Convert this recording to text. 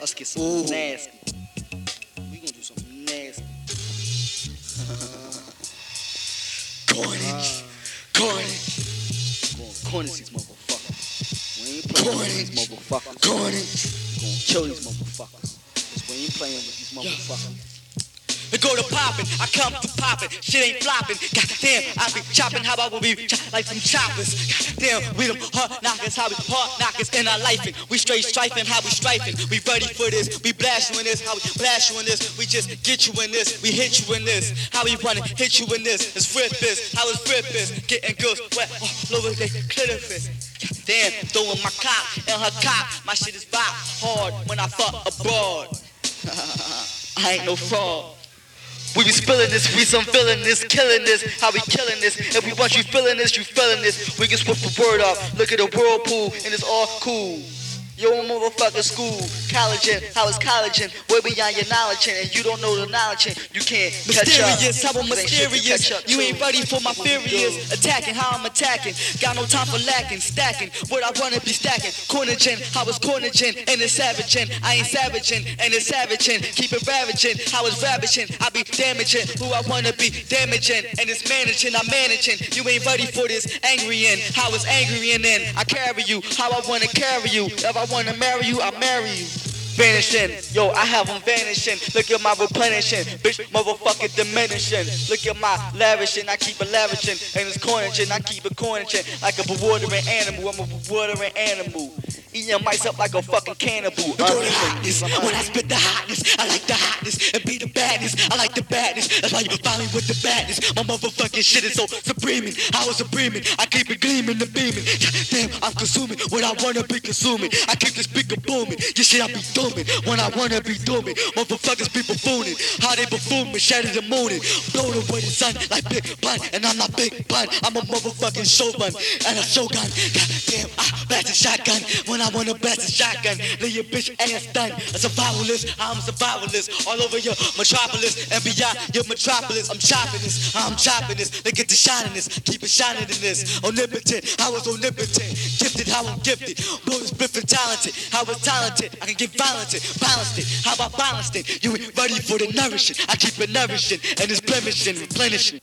Let's get some Ooh. nasty. We gonna do something nasty. Carnage. Carnage. Going corners these motherfuckers. We ain't playing with these motherfuckers. Carnage. Gonna kill these motherfuckers. Cause we ain't playing with these motherfuckers. It go to poppin', I come to poppin', shit ain't floppin'. Goddamn, I be choppin', how about we be like some choppers? Goddamn, we them hard knockers, how we hard knockers in our lifing. We straight strifing, how we strifing. We ready for this, we blast you in this, how we blast you in this. We just get you in this, we hit you in this. How we running, hit you in this. It's rip this, how it's rip this. Getting girls wet all over their clitoris. Damn, throwing my cock in her cock. My shit is bop hard when I fuck abroad. I ain't no fraud. We be spilling this, we some feeling this, killing this, how we killing this. If we want you feeling this, you feeling this. We can swip the word up, look at the whirlpool, and it's all cool. Yo, I'm motherfucker, school, collagen, how is collagen? Way beyond your knowledge, and you don't know the knowledge, and you can't catch up. Mysterious, how I'm ain't mysterious. You ain't ready for my furious. Attacking how I'm attacking. Got no time for lacking, stacking. What I wanna be stacking. Cornaging, how it's cornaging, and it's savaging. I ain't savaging, and it's savaging. Keep it ravaging, how it's ravaging. I be damaging who I wanna be damaging, and it's managing. I'm managing. You ain't ready for this angry in. How it's angry and then I carry you. How I wanna carry you. If I wanna marry you, I marry you. Vanishing. Yo, I have them vanishing. Look at my replenishing. Bitch, motherfucking diminishing. Look at my lavishing. I keep it lavishing. And it's cornaging. I keep it cornaging. Like a bewildering animal. I'm a bewildering animal. Eating mice up like a fucking cannibal. Go the hotness. When I spit the hotness, I like the hotness and be the badness. I like the badness. That's why you me with the badness. My motherfucking shit is so supreming. I was supreming. I keep it gleaming and beaming. Damn, I'm consuming what I wanna be consuming. I keep the speaker booming. This shit I be when I wanna be dooming. Motherfuckers be buffooning. How they buffoon me, shatter the mooning. Blow away the sun like Big Bun. And I'm not Big Bun. I'm a motherfucking shogun and a shogun. Goddamn, I shotgun when I wanna blast a shotgun. Lay your bitch ass done. A survivalist, I'm a survivalist. All over your metropolis and beyond your metropolis. I'm chopping this, I'm chopping this. They get the shot in this, keep it shining in this. Omnipotent, I was omnipotent. Gifted, how I'm gifted. Boy, is and talented. How was talented, I can get violent, balanced it. How I balanced it? You ain't ready for the nourishing. I keep it nourishing and it's blemishing, replenishing.